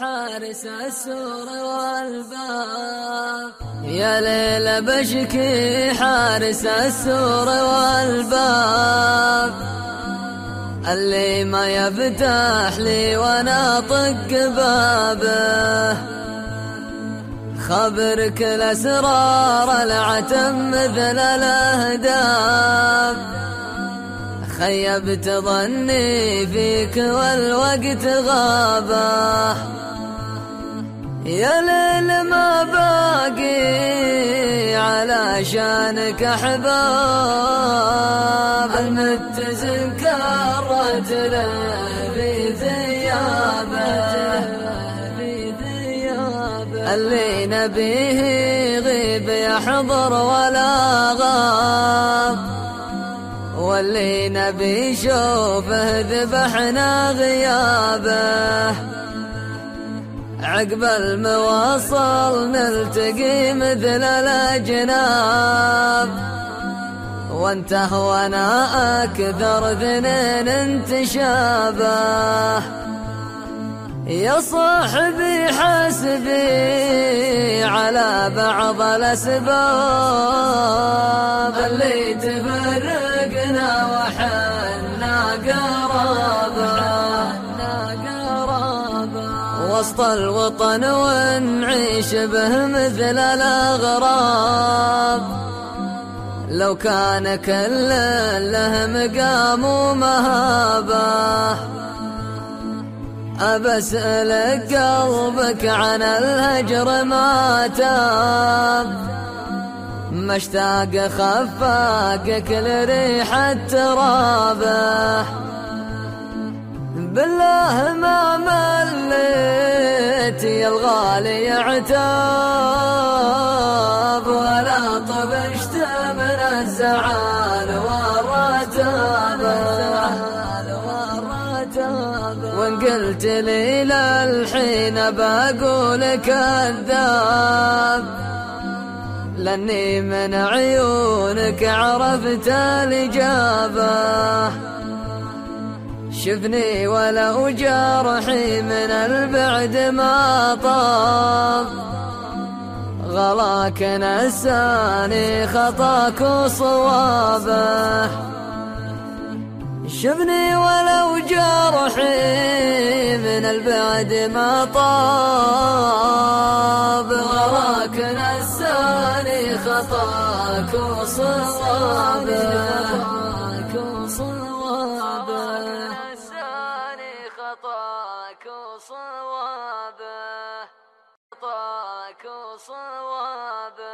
حارس السور والباب يا ليلى بشكي حارس السور والباب اللي ما يفتح لي وأنا طق بابه خبرك الاسرار العتم مثل الاهداب خيبت ظني فيك والوقت غابه يا ليل ما باقي على شانك احباب المتزن كرت له في ثيابه اللي نبيه غيب يحضر ولا غاب. واللي نبي شوفه ذبحنا غيابه عقب المواصل نلتقي مثل الاجناب وانت وأنا أكثر ذنين انتشابه يا صاحبي حاسبي على بعض الاسباب۔ اللي تبرد وسط الوطن ونعيش به مثل الأغراب. لو كان كل له مقام ومهابة أبسألك قلبك عن الهجر ما تاب. مشتاق خفاقك لريح الترابة. بالله ما مليت يا الغالي عتاب ولا طبشت من الزعل والرتاب. وان قلت لي للحين بقول كذاب. لأني من عيونك عرفت الإجابة. شفني ولو جرحي من البعد ما طاب غلاك نساني خطاك وصوابه شفني ولو جرحي من البعد ما طاب غلاك نساني خطاك وصوابه أعطاك صوابه أعطاك صوابه.